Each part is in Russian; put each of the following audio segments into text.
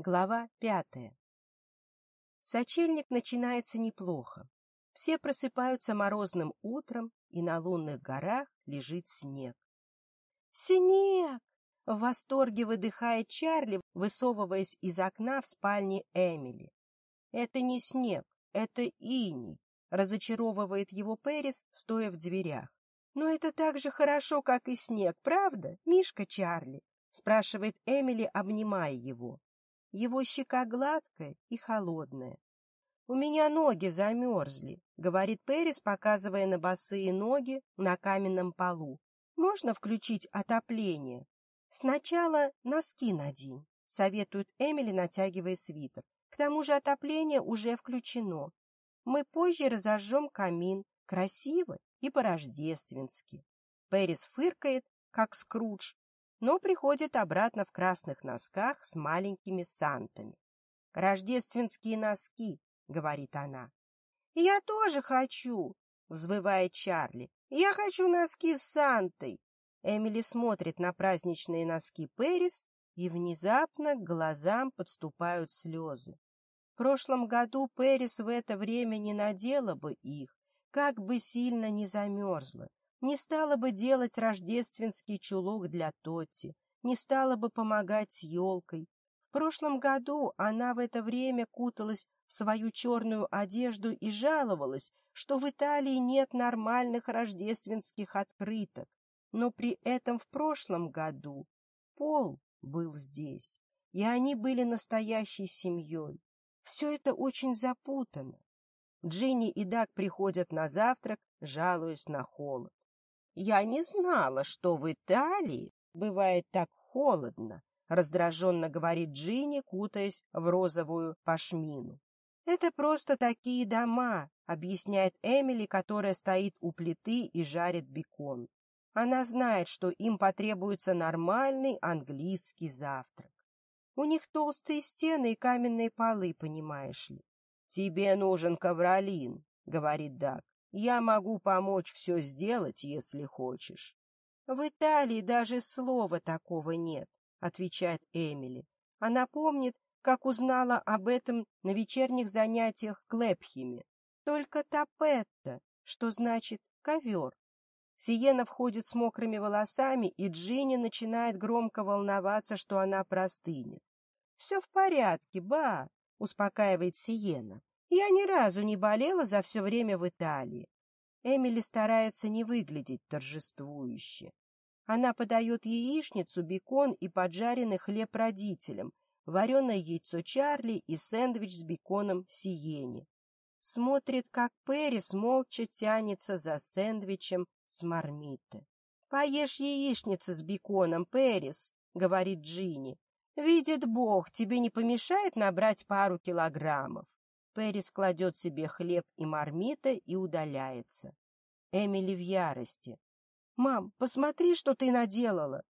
Глава пятая. Сочельник начинается неплохо. Все просыпаются морозным утром, и на лунных горах лежит снег. «Снег!» — в восторге выдыхает Чарли, высовываясь из окна в спальне Эмили. «Это не снег, это иней», — разочаровывает его Перис, стоя в дверях. «Но это так же хорошо, как и снег, правда, Мишка Чарли?» — спрашивает Эмили, обнимая его. Его щека гладкая и холодная. «У меня ноги замерзли», — говорит Перис, показывая на босые ноги на каменном полу. «Можно включить отопление?» «Сначала носки надень», — советует Эмили, натягивая свитер. «К тому же отопление уже включено. Мы позже разожжем камин, красиво и по-рождественски». Перис фыркает, как Скрудж, но приходит обратно в красных носках с маленькими сантами. «Рождественские носки», — говорит она. «Я тоже хочу», — взвывает Чарли. «Я хочу носки с Сантой». Эмили смотрит на праздничные носки Пэрис, и внезапно к глазам подступают слезы. В прошлом году Пэрис в это время не надела бы их, как бы сильно не замерзла не стала бы делать рождественский чулок для Тоти, не стала бы помогать с елкой. В прошлом году она в это время куталась в свою черную одежду и жаловалась, что в Италии нет нормальных рождественских открыток. Но при этом в прошлом году Пол был здесь, и они были настоящей семьей. Все это очень запутано. Джинни и Даг приходят на завтрак, жалуясь на холод. Я не знала, что в Италии бывает так холодно, раздраженно говорит Джини, кутаясь в розовую пашмину. Это просто такие дома, объясняет Эмили, которая стоит у плиты и жарит бекон. Она знает, что им потребуется нормальный английский завтрак. У них толстые стены и каменные полы, понимаешь ли. Тебе нужен ковролин, говорит Даг. Я могу помочь все сделать, если хочешь. — В Италии даже слова такого нет, — отвечает Эмили. Она помнит, как узнала об этом на вечерних занятиях Клепхиме. Только тапетто, что значит ковер. Сиена входит с мокрыми волосами, и Джинни начинает громко волноваться, что она простынет. — Все в порядке, ба, — успокаивает Сиена. Я ни разу не болела за все время в Италии. Эмили старается не выглядеть торжествующе. Она подает яичницу, бекон и поджаренный хлеб родителям, вареное яйцо Чарли и сэндвич с беконом Сиене. Смотрит, как Перис молча тянется за сэндвичем с мармиты. — Поешь яичницу с беконом, Перис, — говорит Джинни. — Видит Бог, тебе не помешает набрать пару килограммов. Перрис кладет себе хлеб и мармита и удаляется. Эмили в ярости. «Мам, посмотри, что ты наделала!»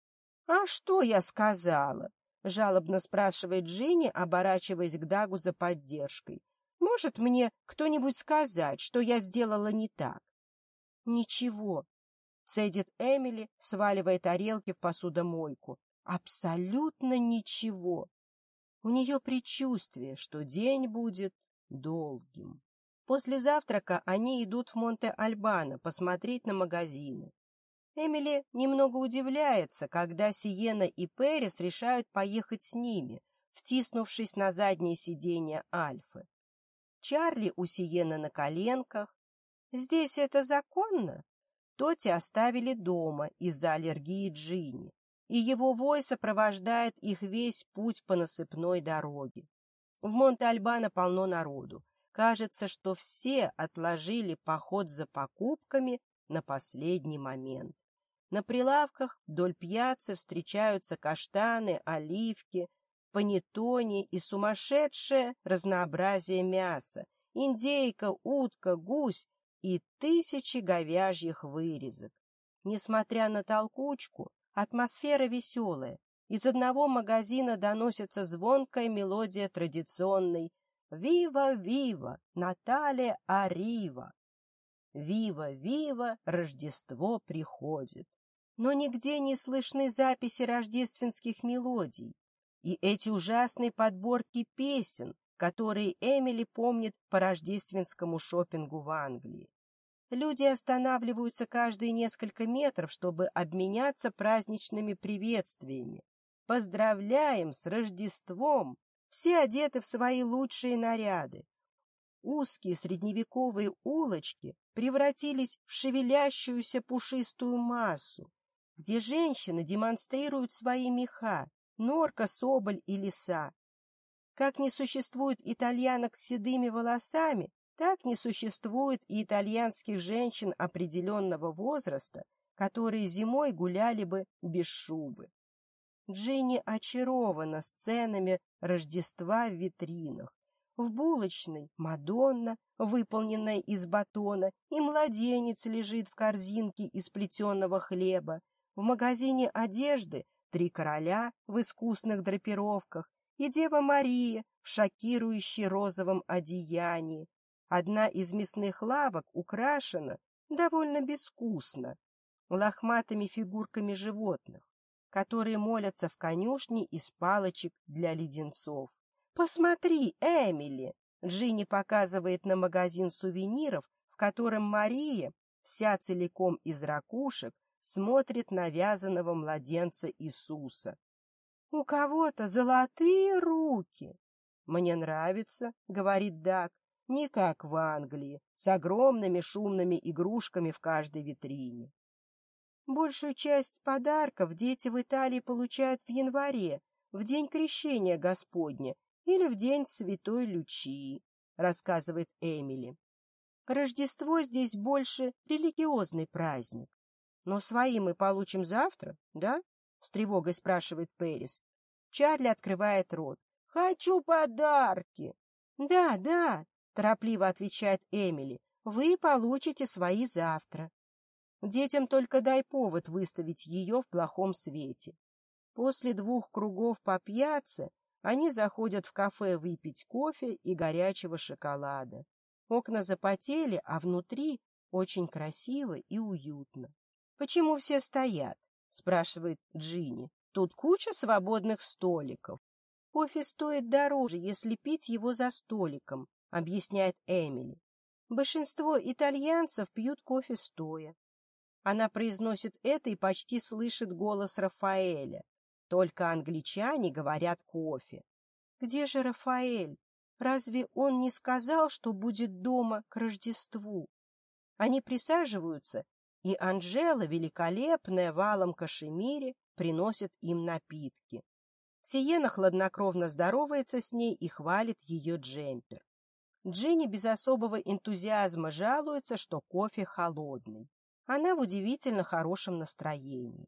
«А что я сказала?» — жалобно спрашивает Джинни, оборачиваясь к Дагу за поддержкой. «Может мне кто-нибудь сказать, что я сделала не так?» «Ничего», — цедит Эмили, сваливая тарелки в посудомойку. «Абсолютно ничего. У нее предчувствие, что день будет долгим. После завтрака они идут в Монте-Альбано посмотреть на магазины. Эмили немного удивляется, когда Сиена и Перес решают поехать с ними, втиснувшись на заднее сиденье Альфы. Чарли у Сиены на коленках. Здесь это законно? Тоти оставили дома из-за аллергии Джинни, и его вой сопровождает их весь путь по насыпной дороге. В Монте-Альбано полно народу. Кажется, что все отложили поход за покупками на последний момент. На прилавках вдоль пьяцы встречаются каштаны, оливки, панеттони и сумасшедшее разнообразие мяса, индейка, утка, гусь и тысячи говяжьих вырезок. Несмотря на толкучку, атмосфера веселая, из одного магазина доносится звонкая мелодия традиционной «Вива, вива! Наталья Арива!» «Вива, вива! Рождество приходит!» Но нигде не слышны записи рождественских мелодий и эти ужасные подборки песен, которые Эмили помнит по рождественскому шопингу в Англии. Люди останавливаются каждые несколько метров, чтобы обменяться праздничными приветствиями, Поздравляем с Рождеством! Все одеты в свои лучшие наряды. Узкие средневековые улочки превратились в шевелящуюся пушистую массу, где женщины демонстрируют свои меха, норка, соболь и лиса. Как не существует итальянок с седыми волосами, так не существует и итальянских женщин определенного возраста, которые зимой гуляли бы без шубы. Дженни очарована сценами Рождества в витринах. В булочной Мадонна, выполненная из батона, и младенец лежит в корзинке из плетеного хлеба. В магазине одежды три короля в искусных драпировках и Дева Мария в шокирующей розовом одеянии. Одна из мясных лавок украшена довольно безвкусно лохматыми фигурками животных которые молятся в конюшне из палочек для леденцов. «Посмотри, Эмили!» Джинни показывает на магазин сувениров, в котором Мария, вся целиком из ракушек, смотрит на вязаного младенца Иисуса. «У кого-то золотые руки!» «Мне нравится», — говорит Дак, — «не как в Англии, с огромными шумными игрушками в каждой витрине». Большую часть подарков дети в Италии получают в январе, в день крещения Господня или в день Святой Лючии, рассказывает Эмили. Рождество здесь больше религиозный праздник. Но свои мы получим завтра, да? С тревогой спрашивает Перис. Чарли открывает рот. Хочу подарки. Да, да, торопливо отвечает Эмили. Вы получите свои завтра. Детям только дай повод выставить ее в плохом свете. После двух кругов по пьяце они заходят в кафе выпить кофе и горячего шоколада. Окна запотели, а внутри очень красиво и уютно. — Почему все стоят? — спрашивает Джинни. — Тут куча свободных столиков. — Кофе стоит дороже, если пить его за столиком, — объясняет Эмили. Большинство итальянцев пьют кофе стоя. Она произносит это и почти слышит голос Рафаэля. Только англичане говорят кофе. Где же Рафаэль? Разве он не сказал, что будет дома к Рождеству? Они присаживаются, и Анжела, великолепная валом кашемире, приносит им напитки. Сиена хладнокровно здоровается с ней и хвалит ее джемпер. Джинни без особого энтузиазма жалуется, что кофе холодный. Она в удивительно хорошем настроении.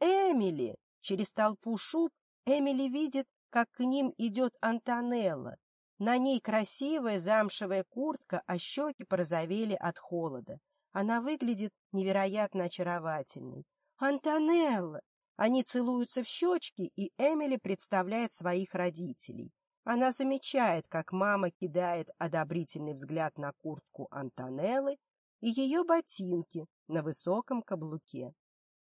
«Эмили!» Через толпу шуб Эмили видит, как к ним идет Антонелла. На ней красивая замшевая куртка, а щеки порозовели от холода. Она выглядит невероятно очаровательной. «Антонелла!» Они целуются в щечки, и Эмили представляет своих родителей. Она замечает, как мама кидает одобрительный взгляд на куртку Антонеллы, и ее ботинки на высоком каблуке.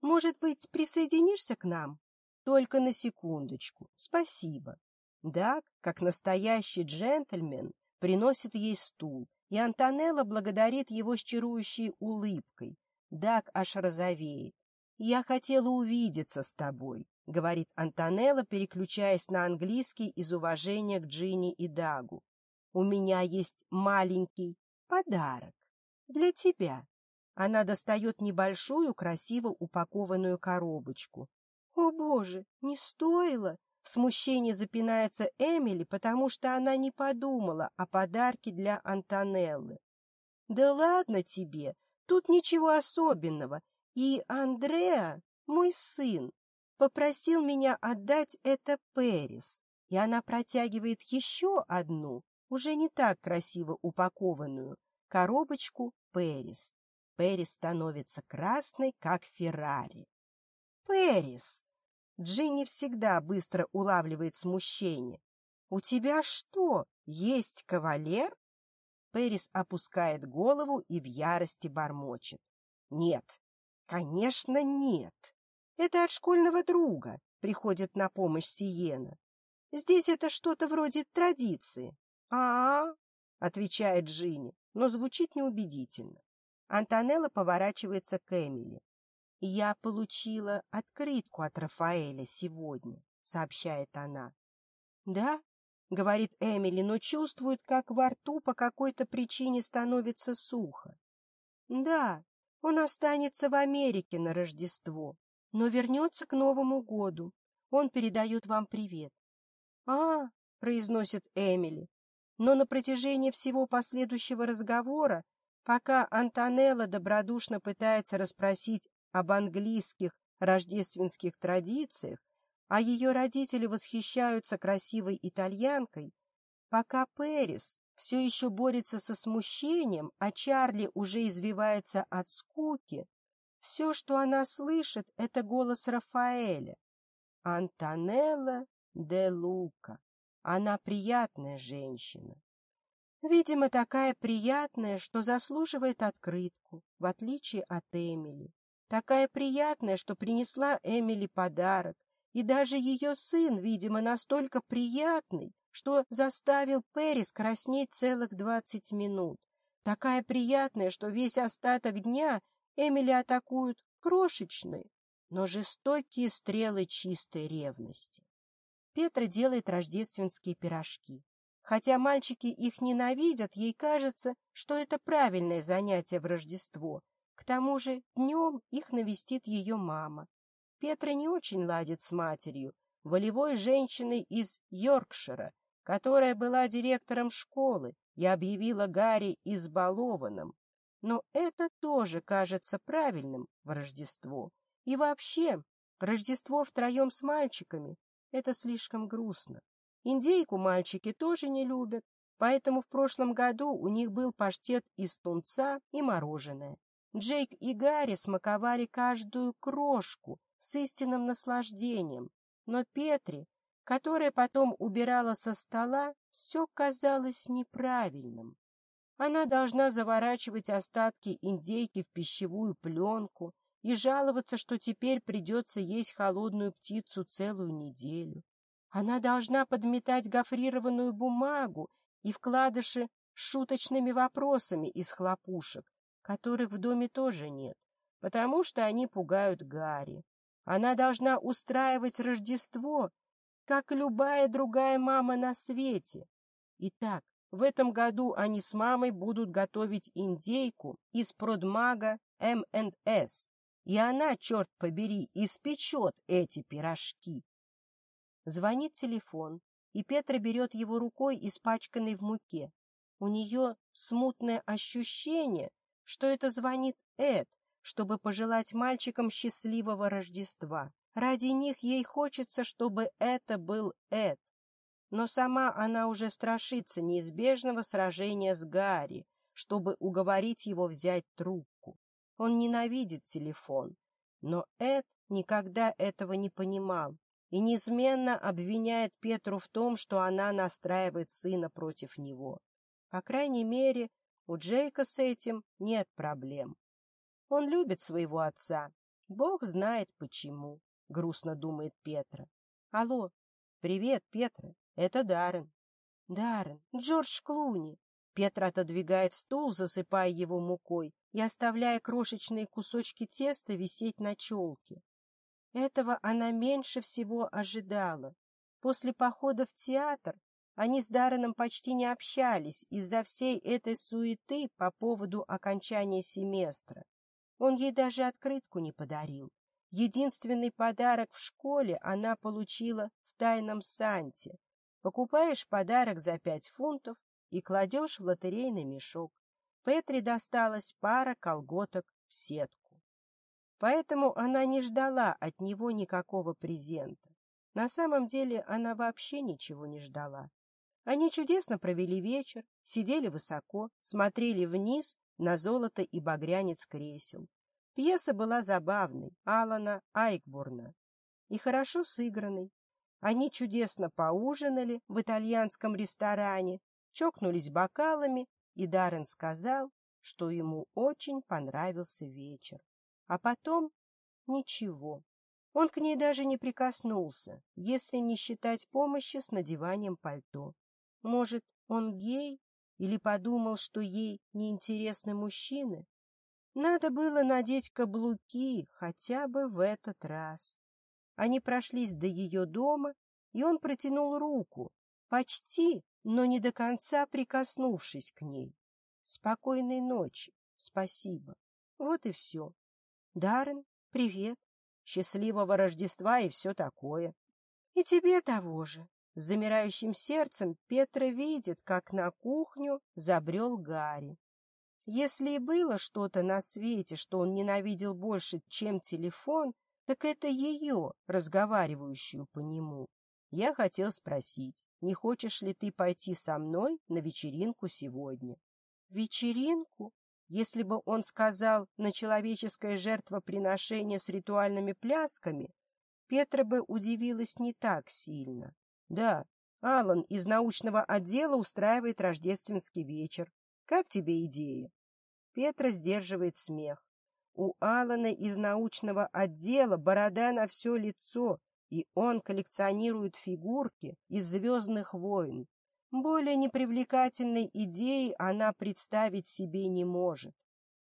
Может быть, присоединишься к нам? Только на секундочку. Спасибо. Даг, как настоящий джентльмен, приносит ей стул, и Антонелла благодарит его с чарующей улыбкой. Даг аж розовеет. «Я хотела увидеться с тобой», — говорит Антонелла, переключаясь на английский из уважения к Джинни и Дагу. «У меня есть маленький подарок». Для тебя. Она достает небольшую, красиво упакованную коробочку. О, боже, не стоило! В смущении запинается Эмили, потому что она не подумала о подарке для Антонеллы. Да ладно тебе, тут ничего особенного. И Андреа, мой сын, попросил меня отдать это Перис, и она протягивает еще одну, уже не так красиво упакованную, коробочку Перис, Перис становится красной, как Феррари. Перис, Джинни всегда быстро улавливает смущение. «У тебя что, есть кавалер?» Перис опускает голову и в ярости бормочет. «Нет, конечно, нет. Это от школьного друга», — приходит на помощь Сиена. «Здесь это что-то вроде традиции». «А-а-а», — отвечает Джинни но звучит неубедительно. Антонелла поворачивается к Эмили. «Я получила открытку от Рафаэля сегодня», — сообщает она. «Да?» — говорит Эмили, но чувствует, как во рту по какой-то причине становится сухо. «Да, он останется в Америке на Рождество, но вернется к Новому году. Он передает вам привет». «А!» — произносит Эмили но на протяжении всего последующего разговора, пока Антонелла добродушно пытается расспросить об английских рождественских традициях, а ее родители восхищаются красивой итальянкой, пока Пэрис все еще борется со смущением, а Чарли уже извивается от скуки, все, что она слышит, — это голос Рафаэля. Антонелла де Лука. Она приятная женщина. Видимо, такая приятная, что заслуживает открытку, в отличие от Эмили. Такая приятная, что принесла Эмили подарок. И даже ее сын, видимо, настолько приятный, что заставил Перис краснеть целых двадцать минут. Такая приятная, что весь остаток дня Эмили атакуют крошечные, но жестокие стрелы чистой ревности. Петра делает рождественские пирожки. Хотя мальчики их ненавидят, ей кажется, что это правильное занятие в Рождество. К тому же днем их навестит ее мама. Петра не очень ладит с матерью, волевой женщиной из Йоркшира, которая была директором школы и объявила Гарри избалованным. Но это тоже кажется правильным в Рождество. И вообще, Рождество втроем с мальчиками это слишком грустно. Индейку мальчики тоже не любят, поэтому в прошлом году у них был паштет из тунца и мороженое. Джейк и Гарри смаковали каждую крошку с истинным наслаждением, но Петри, которая потом убирала со стола, все казалось неправильным. Она должна заворачивать остатки индейки в пищевую пленку, и жаловаться, что теперь придется есть холодную птицу целую неделю. Она должна подметать гофрированную бумагу и вкладыши с шуточными вопросами из хлопушек, которых в доме тоже нет, потому что они пугают Гарри. Она должна устраивать Рождество, как любая другая мама на свете. Итак, в этом году они с мамой будут готовить индейку из продмага эм M&S и она, черт побери, испечет эти пирожки. Звонит телефон, и Петра берет его рукой, испачканной в муке. У нее смутное ощущение, что это звонит Эд, чтобы пожелать мальчикам счастливого Рождества. Ради них ей хочется, чтобы это был Эд. Но сама она уже страшится неизбежного сражения с Гарри, чтобы уговорить его взять трубку. Он ненавидит телефон. Но Эд никогда этого не понимал и неизменно обвиняет Петру в том, что она настраивает сына против него. По крайней мере, у Джейка с этим нет проблем. Он любит своего отца. Бог знает почему, — грустно думает Петра. Алло, привет, Петра, это Даррен. Даррен, Джордж Клуни. Петра отодвигает стул, засыпая его мукой, и оставляя крошечные кусочки теста висеть на челке. Этого она меньше всего ожидала. После похода в театр они с Дарреном почти не общались из-за всей этой суеты по поводу окончания семестра. Он ей даже открытку не подарил. Единственный подарок в школе она получила в тайном санте. Покупаешь подарок за пять фунтов и кладешь в лотерейный мешок. Петре досталась пара колготок в сетку. Поэтому она не ждала от него никакого презента. На самом деле она вообще ничего не ждала. Они чудесно провели вечер, сидели высоко, смотрели вниз на золото и багрянец кресел. Пьеса была забавной, Алана Айкбурна, и хорошо сыгранной. Они чудесно поужинали в итальянском ресторане, чокнулись бокалами и Даррен сказал, что ему очень понравился вечер. А потом ничего. Он к ней даже не прикоснулся, если не считать помощи с надеванием пальто. Может, он гей или подумал, что ей неинтересны мужчины? Надо было надеть каблуки хотя бы в этот раз. Они прошлись до ее дома, и он протянул руку, почти но не до конца прикоснувшись к ней. Спокойной ночи, спасибо. Вот и все. Даррен, привет, счастливого Рождества и все такое. И тебе того же. С замирающим сердцем Петра видит, как на кухню забрел Гарри. Если и было что-то на свете, что он ненавидел больше, чем телефон, так это ее, разговаривающую по нему. Я хотел спросить, не хочешь ли ты пойти со мной на вечеринку сегодня? Вечеринку? Если бы он сказал на человеческое жертвоприношение с ритуальными плясками, Петра бы удивилась не так сильно. Да, Алан из научного отдела устраивает рождественский вечер. Как тебе идея? Петра сдерживает смех. У Алана из научного отдела борода на все лицо, и он коллекционирует фигурки из «Звездных войн». Более непривлекательной идеи она представить себе не может.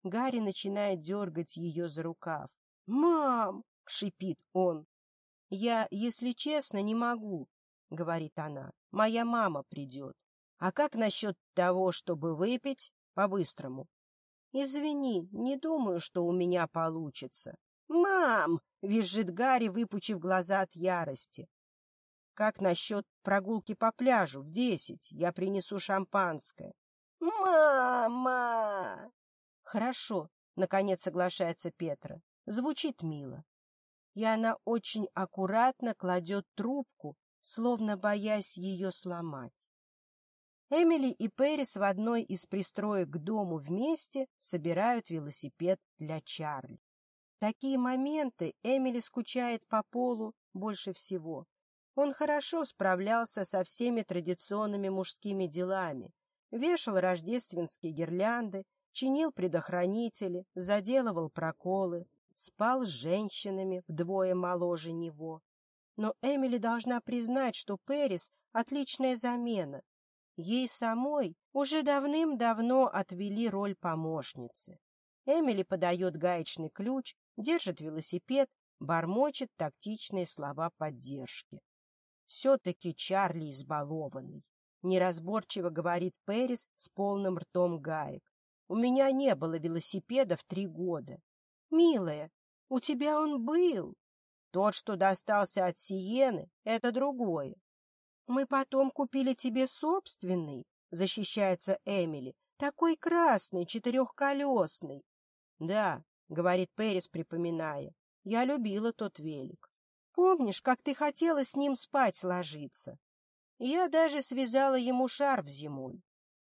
Гарри начинает дергать ее за рукав. «Мам!» — шипит он. «Я, если честно, не могу», — говорит она. «Моя мама придет. А как насчет того, чтобы выпить по-быстрому?» «Извини, не думаю, что у меня получится», «Мам!» — визжит Гарри, выпучив глаза от ярости. «Как насчет прогулки по пляжу в десять? Я принесу шампанское». «Мама!» «Хорошо», — наконец соглашается Петра. Звучит мило. И она очень аккуратно кладет трубку, словно боясь ее сломать. Эмили и Перрис в одной из пристроек к дому вместе собирают велосипед для Чарли такие моменты Эмили скучает по полу больше всего. Он хорошо справлялся со всеми традиционными мужскими делами. Вешал рождественские гирлянды, чинил предохранители, заделывал проколы, спал с женщинами вдвое моложе него. Но Эмили должна признать, что Перис — отличная замена. Ей самой уже давным-давно отвели роль помощницы. Эмили подает гаечный ключ, держит велосипед, бормочет тактичные слова поддержки. Все-таки Чарли избалованный. Неразборчиво говорит Перис с полным ртом гаек. У меня не было велосипеда в три года. Милая, у тебя он был. Тот, что достался от Сиены, это другое. Мы потом купили тебе собственный, защищается Эмили, такой красный, четырехколесный. Да, — говорит Перис, припоминая. «Я любила тот велик. Помнишь, как ты хотела с ним спать ложиться? Я даже связала ему шарф зимой.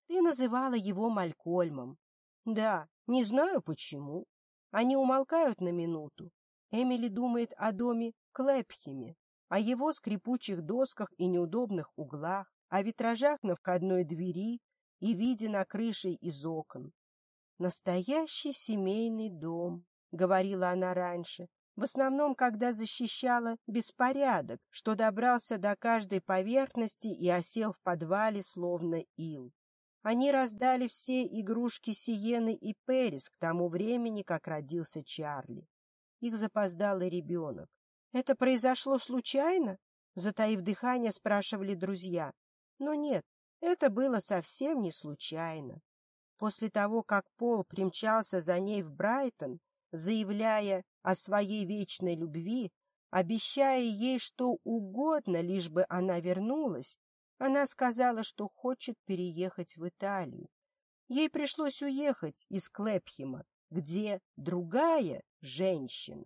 Ты называла его Малькольмом. Да, не знаю почему. Они умолкают на минуту. Эмили думает о доме Клэпхеме, о его скрипучих досках и неудобных углах, о витражах на входной двери и виде на крыше из окон. Настоящий семейный дом, говорила она раньше, в основном, когда защищала беспорядок, что добрался до каждой поверхности и осел в подвале, словно ил. Они раздали все игрушки Сиены и Перис к тому времени, как родился Чарли. Их запоздалый ребенок. Это произошло случайно? Затаив дыхание, спрашивали друзья. Но нет, это было совсем не случайно после того, как Пол примчался за ней в Брайтон, заявляя о своей вечной любви, обещая ей что угодно, лишь бы она вернулась, она сказала, что хочет переехать в Италию. Ей пришлось уехать из Клепхема, где другая женщина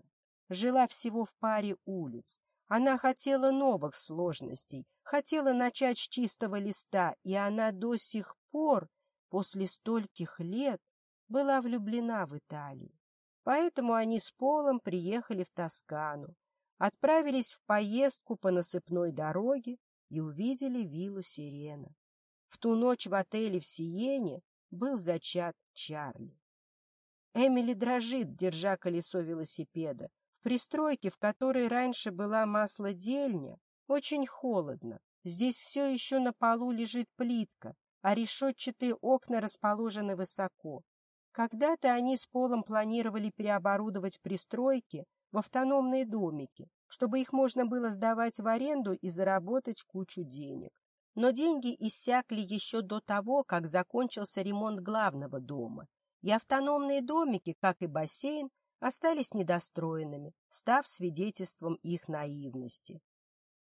жила всего в паре улиц. Она хотела новых сложностей, хотела начать с чистого листа, и она до сих пор после стольких лет была влюблена в Италию. Поэтому они с Полом приехали в Тоскану, отправились в поездку по насыпной дороге и увидели виллу Сирена. В ту ночь в отеле в Сиене был зачат Чарли. Эмили дрожит, держа колесо велосипеда. В пристройке, в которой раньше была маслодельня, очень холодно. Здесь все еще на полу лежит плитка, а решетчатые окна расположены высоко. Когда-то они с Полом планировали переоборудовать пристройки в автономные домики, чтобы их можно было сдавать в аренду и заработать кучу денег. Но деньги иссякли еще до того, как закончился ремонт главного дома, и автономные домики, как и бассейн, остались недостроенными, став свидетельством их наивности.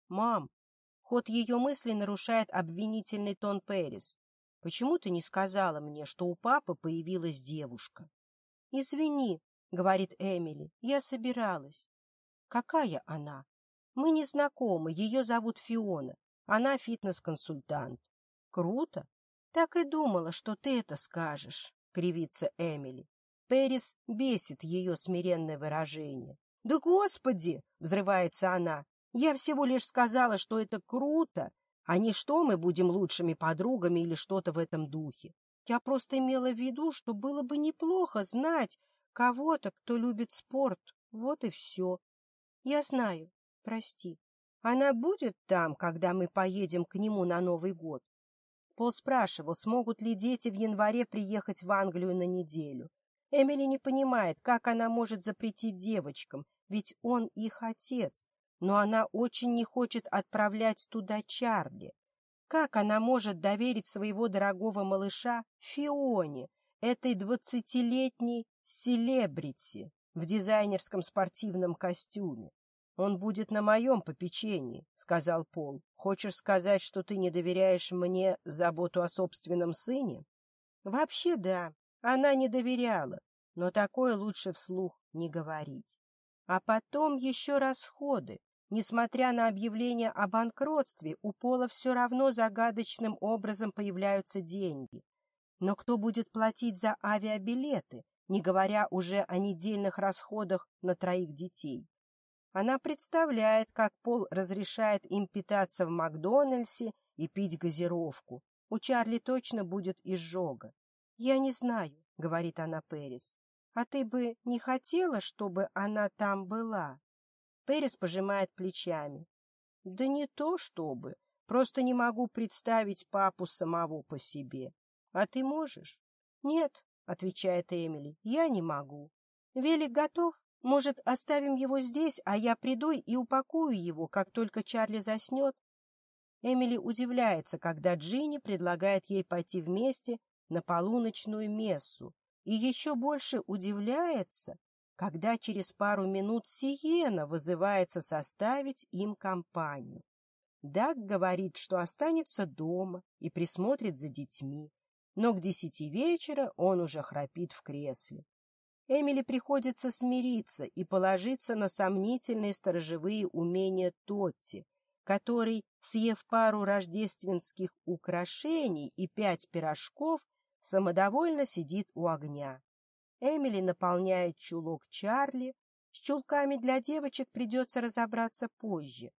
«Мам!» — ход ее мысли нарушает обвинительный тон Перис. Почему ты не сказала мне, что у папы появилась девушка? — Извини, — говорит Эмили, — я собиралась. — Какая она? — Мы не знакомы, ее зовут Фиона. Она фитнес-консультант. — Круто. — Так и думала, что ты это скажешь, — кривится Эмили. Перис бесит ее смиренное выражение. «Да господи!» — взрывается она. «Я всего лишь сказала, что это круто, а не что мы будем лучшими подругами или что-то в этом духе. Я просто имела в виду, что было бы неплохо знать кого-то, кто любит спорт. Вот и все. Я знаю. Прости. Она будет там, когда мы поедем к нему на Новый год? Пол спрашивал, смогут ли дети в январе приехать в Англию на неделю. Эмили не понимает, как она может запретить девочкам, ведь он их отец но она очень не хочет отправлять туда Чарли. Как она может доверить своего дорогого малыша Фионе, этой двадцатилетней селебрити в дизайнерском спортивном костюме? Он будет на моем попечении, — сказал Пол. Хочешь сказать, что ты не доверяешь мне заботу о собственном сыне? Вообще да, она не доверяла, но такое лучше вслух не говорить. А потом еще расходы. Несмотря на объявление о банкротстве, у Пола все равно загадочным образом появляются деньги. Но кто будет платить за авиабилеты, не говоря уже о недельных расходах на троих детей? Она представляет, как Пол разрешает им питаться в Макдональдсе и пить газировку. У Чарли точно будет изжога. «Я не знаю», — говорит она Перис. «А ты бы не хотела, чтобы она там была?» Перес пожимает плечами. Да не то чтобы. Просто не могу представить папу самого по себе. А ты можешь? Нет, отвечает Эмили, я не могу. Велик готов? Может, оставим его здесь, а я приду и упакую его, как только Чарли заснет? Эмили удивляется, когда Джинни предлагает ей пойти вместе на полуночную мессу, и еще больше удивляется, когда через пару минут Сиена вызывается составить им компанию. Даг говорит, что останется дома и присмотрит за детьми, но к десяти вечера он уже храпит в кресле. Эмили приходится смириться и положиться на сомнительные сторожевые умения Тотти, который, съев пару рождественских украшений и пять пирожков, самодовольно сидит у огня. Эмили наполняет чулок Чарли. С чулками для девочек придется разобраться позже.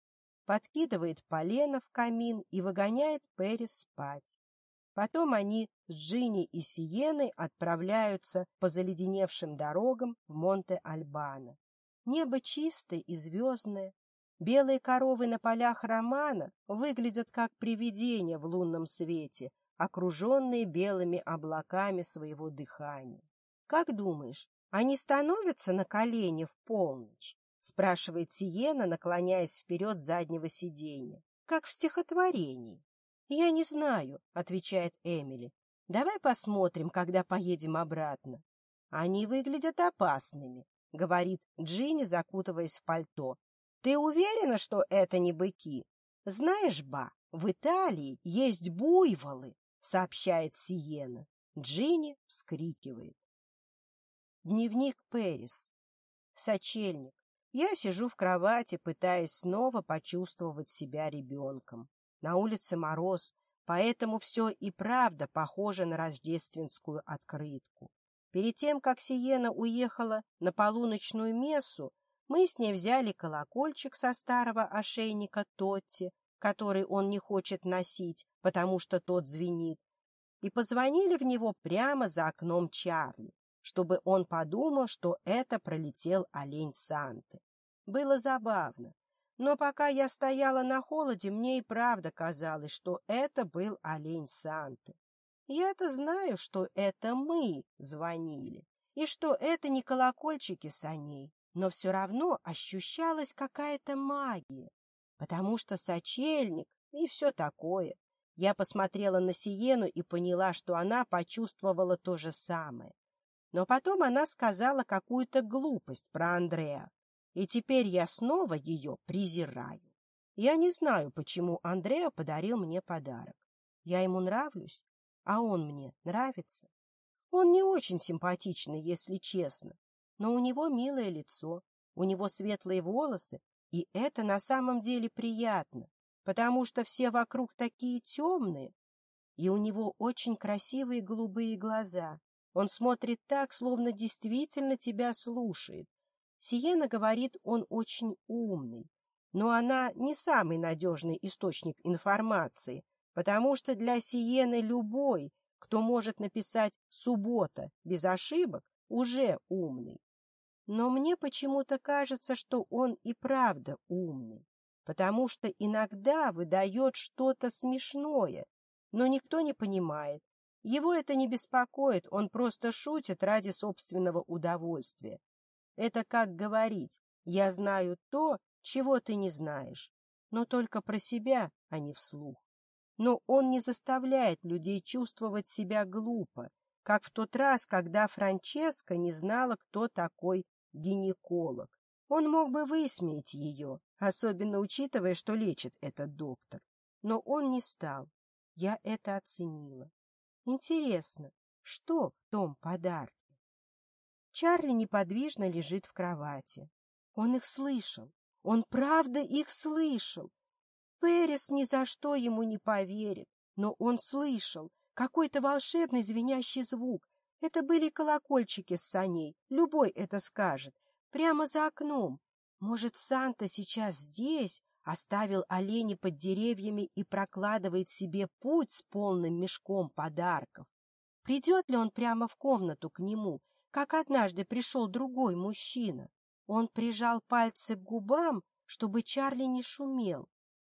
Подкидывает полено в камин и выгоняет Перри спать. Потом они с Джинни и Сиеной отправляются по заледеневшим дорогам в Монте-Альбано. Небо чистое и звездное. Белые коровы на полях Романа выглядят как привидения в лунном свете, окруженные белыми облаками своего дыхания. «Как думаешь, они становятся на колени в полночь?» — спрашивает Сиена, наклоняясь вперед заднего сиденья. «Как в стихотворении». «Я не знаю», — отвечает Эмили. «Давай посмотрим, когда поедем обратно». «Они выглядят опасными», — говорит Джинни, закутываясь в пальто. «Ты уверена, что это не быки?» «Знаешь, ба, в Италии есть буйволы», — сообщает Сиена. Джинни вскрикивает. Дневник Пэрис. Сочельник. Я сижу в кровати, пытаясь снова почувствовать себя ребенком. На улице мороз, поэтому все и правда похоже на рождественскую открытку. Перед тем, как Сиена уехала на полуночную мессу, мы с ней взяли колокольчик со старого ошейника Тотти, который он не хочет носить, потому что тот звенит, и позвонили в него прямо за окном Чарли чтобы он подумал, что это пролетел олень Санты. Было забавно. Но пока я стояла на холоде, мне и правда казалось, что это был олень Санты. Я-то знаю, что это мы звонили, и что это не колокольчики саней, но все равно ощущалась какая-то магия, потому что сочельник и все такое. Я посмотрела на Сиену и поняла, что она почувствовала то же самое. Но потом она сказала какую-то глупость про Андрея, и теперь я снова ее презираю. Я не знаю, почему Андрея подарил мне подарок. Я ему нравлюсь, а он мне нравится. Он не очень симпатичный, если честно, но у него милое лицо, у него светлые волосы, и это на самом деле приятно, потому что все вокруг такие темные, и у него очень красивые голубые глаза. Он смотрит так, словно действительно тебя слушает. Сиена говорит, он очень умный, но она не самый надежный источник информации, потому что для Сиены любой, кто может написать «суббота» без ошибок, уже умный. Но мне почему-то кажется, что он и правда умный, потому что иногда выдает что-то смешное, но никто не понимает, его это не беспокоит, он просто шутит ради собственного удовольствия. Это как говорить «я знаю то, чего ты не знаешь», но только про себя, а не вслух. Но он не заставляет людей чувствовать себя глупо, как в тот раз, когда Франческа не знала, кто такой гинеколог. Он мог бы высмеять ее, особенно учитывая, что лечит этот доктор. Но он не стал. Я это оценила. Интересно, что в том подарке? Чарли неподвижно лежит в кровати. Он их слышал. Он правда их слышал. Перес ни за что ему не поверит, но он слышал какой-то волшебный звенящий звук. Это были колокольчики с саней, любой это скажет, прямо за окном. Может, Санта сейчас здесь, оставил оленя под деревьями и прокладывает себе путь с полным мешком подарков. Придет ли он прямо в комнату к нему, как однажды пришел другой мужчина? Он прижал пальцы к губам, чтобы Чарли не шумел.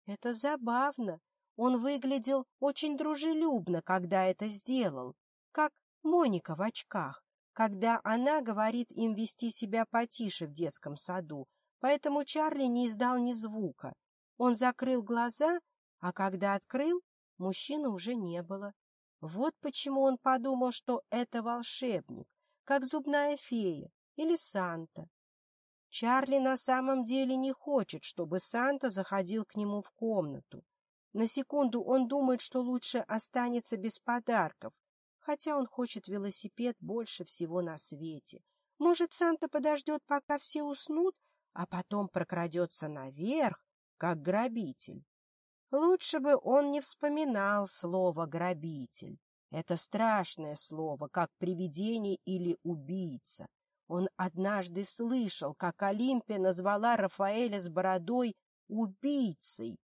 Это забавно. Он выглядел очень дружелюбно, когда это сделал, как Моника в очках, когда она говорит им вести себя потише в детском саду, Поэтому Чарли не издал ни звука. Он закрыл глаза, а когда открыл, мужчины уже не было. Вот почему он подумал, что это волшебник, как зубная фея или Санта. Чарли на самом деле не хочет, чтобы Санта заходил к нему в комнату. На секунду он думает, что лучше останется без подарков, хотя он хочет велосипед больше всего на свете. Может, Санта подождет, пока все уснут, а потом прокрадется наверх, как грабитель. Лучше бы он не вспоминал слово «грабитель». Это страшное слово, как привидение или убийца. Он однажды слышал, как Олимпия назвала Рафаэля с бородой убийцей.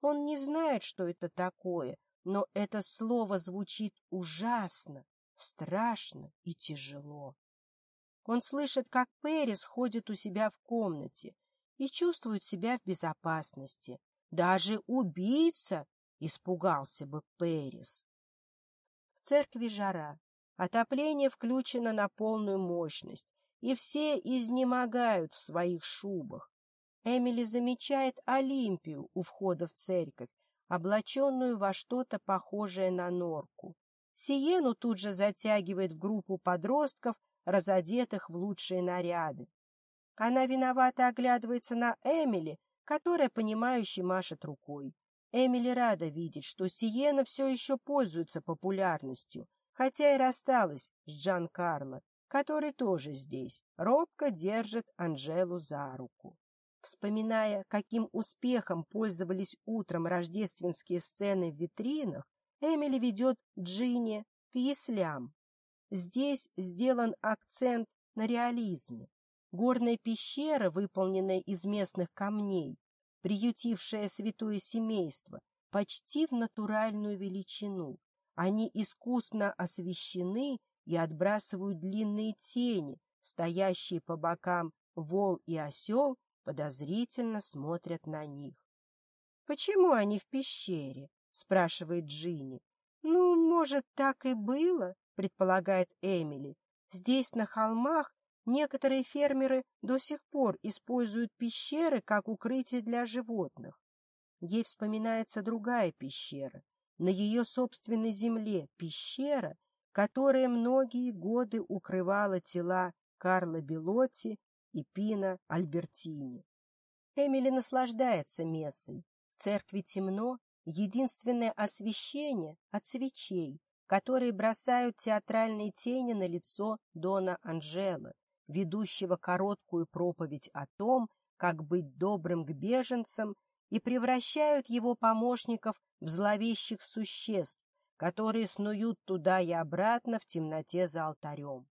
Он не знает, что это такое, но это слово звучит ужасно, страшно и тяжело. Он слышит, как Перис ходит у себя в комнате и чувствует себя в безопасности. Даже убийца испугался бы Перис. В церкви жара. Отопление включено на полную мощность, и все изнемогают в своих шубах. Эмили замечает Олимпию у входа в церковь, облаченную во что-то похожее на норку. Сиену тут же затягивает в группу подростков — разодетых в лучшие наряды. Она виновато оглядывается на Эмили, которая, понимающе машет рукой. Эмили рада видеть, что Сиена все еще пользуется популярностью, хотя и рассталась с Джан Карло, который тоже здесь, робко держит Анжелу за руку. Вспоминая, каким успехом пользовались утром рождественские сцены в витринах, Эмили ведет Джинни к яслям, Здесь сделан акцент на реализме. Горная пещера, выполненная из местных камней, приютившая святое семейство, почти в натуральную величину. Они искусно освещены и отбрасывают длинные тени, стоящие по бокам вол и осел подозрительно смотрят на них. — Почему они в пещере? — спрашивает Джинни. — Ну, может, так и было, предполагает Эмили. Здесь, на холмах, некоторые фермеры до сих пор используют пещеры как укрытие для животных. Ей вспоминается другая пещера, на ее собственной земле пещера, которая многие годы укрывала тела Карла Белотти и Пина Альбертини. Эмили наслаждается мессой. В церкви темно, единственное освещение от свечей, которые бросают театральные тени на лицо Дона Анжела, ведущего короткую проповедь о том, как быть добрым к беженцам, и превращают его помощников в зловещих существ, которые снуют туда и обратно в темноте за алтарем.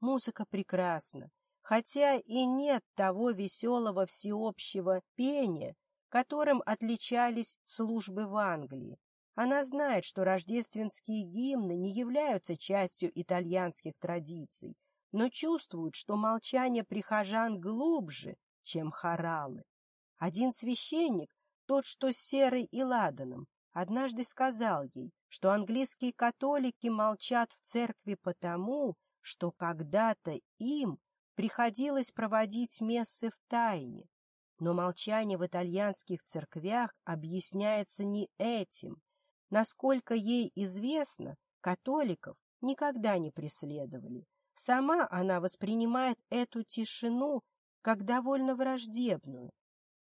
Музыка прекрасна, хотя и нет того веселого всеобщего пения, которым отличались службы в Англии, она знает, что рождественские гимны не являются частью итальянских традиций, но чувствует, что молчание прихожан глубже, чем хоралы. Один священник, тот, что с Серой и Ладаном, однажды сказал ей, что английские католики молчат в церкви потому, что когда-то им приходилось проводить мессы в тайне. Но молчание в итальянских церквях объясняется не этим, Насколько ей известно, католиков никогда не преследовали. Сама она воспринимает эту тишину как довольно враждебную.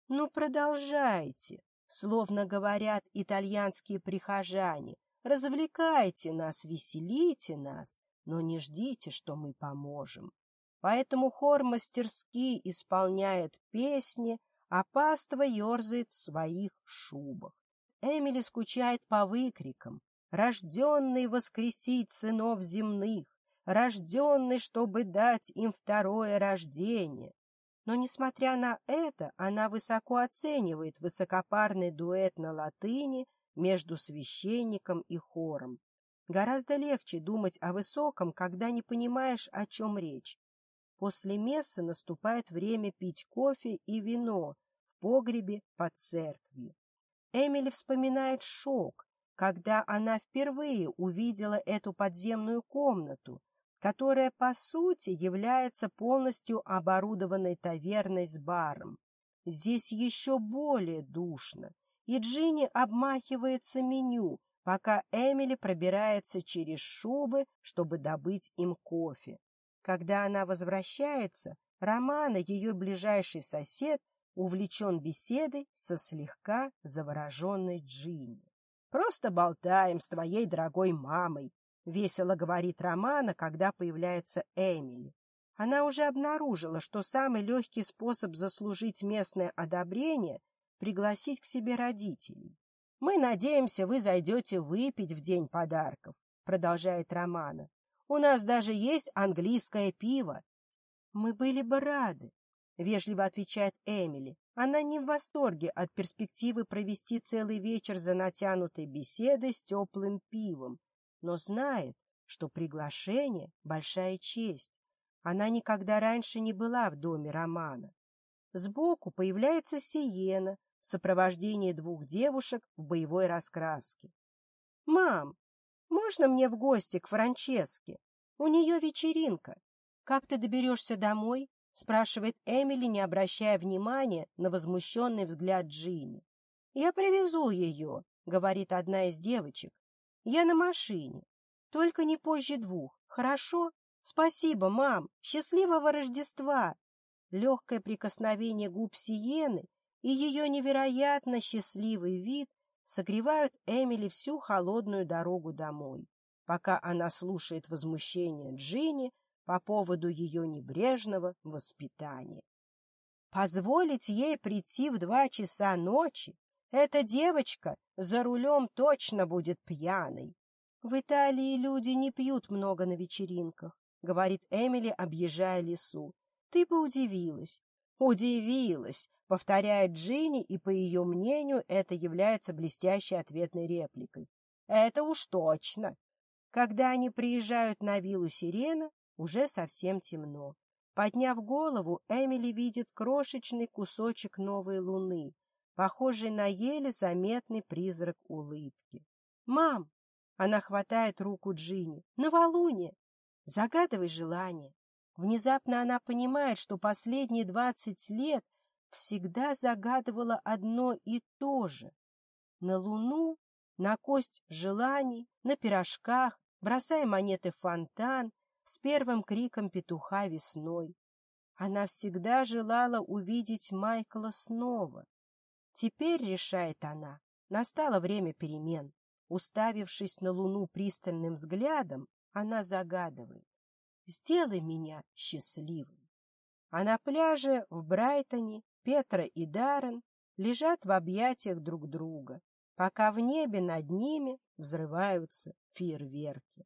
«Ну, продолжайте», — словно говорят итальянские прихожане, «развлекайте нас, веселите нас, но не ждите, что мы поможем». Поэтому хор мастерски исполняет песни, а паства ерзает в своих шубах. Эмили скучает по выкрикам, рожденный воскресить сынов земных, рожденный, чтобы дать им второе рождение. Но, несмотря на это, она высоко оценивает высокопарный дуэт на латыни между священником и хором. Гораздо легче думать о высоком, когда не понимаешь, о чем речь. После мессы наступает время пить кофе и вино в погребе под церковью. Эмили вспоминает шок, когда она впервые увидела эту подземную комнату, которая, по сути, является полностью оборудованной таверной с баром. Здесь еще более душно, и Джинни обмахивается меню, пока Эмили пробирается через шубы, чтобы добыть им кофе. Когда она возвращается, Романа, ее ближайший сосед, увлечен беседой со слегка завороженной Джинни. «Просто болтаем с твоей дорогой мамой», — весело говорит Романа, когда появляется Эмили. Она уже обнаружила, что самый легкий способ заслужить местное одобрение — пригласить к себе родителей. «Мы надеемся, вы зайдете выпить в день подарков», — продолжает Романа. «У нас даже есть английское пиво». «Мы были бы рады», — вежливо отвечает Эмили. Она не в восторге от перспективы провести целый вечер за натянутой беседой с теплым пивом, но знает, что приглашение — большая честь. Она никогда раньше не была в доме Романа. Сбоку появляется Сиена в сопровождении двух девушек в боевой раскраске. «Мам, можно мне в гости к Франческе? У нее вечеринка. Как ты доберешься домой?» — спрашивает Эмили, не обращая внимания на возмущенный взгляд Джинни. «Я привезу ее», — говорит одна из девочек. «Я на машине. Только не позже двух. Хорошо? Спасибо, мам. Счастливого Рождества!» Легкое прикосновение губ Сиены и ее невероятно счастливый вид согревают Эмили всю холодную дорогу домой, пока она слушает возмущение Джинни по поводу ее небрежного воспитания. Позволить ей прийти в два часа ночи эта девочка за рулем точно будет пьяной. В Италии люди не пьют много на вечеринках, говорит Эмили, объезжая лесу. Ты бы удивилась. Удивилась, повторяет Джинни, и по ее мнению это является блестящей ответной репликой. Это уж точно. Когда они приезжают на виллу Сирена, уже совсем темно. Подняв голову, Эмили видит крошечный кусочек новой луны, похожий на еле заметный призрак улыбки. «Мам!» — она хватает руку Джинни. «Новолуние! Загадывай желание!» Внезапно она понимает, что последние двадцать лет всегда загадывала одно и то же. На луну, на кость желаний, на пирожках, бросая монеты в фонтан — с первым криком петуха весной. Она всегда желала увидеть Майкла снова. Теперь, решает она, настало время перемен. Уставившись на луну пристальным взглядом, она загадывает. «Сделай меня счастливым». А на пляже в Брайтоне Петра и Даррен лежат в объятиях друг друга, пока в небе над ними взрываются фейерверки.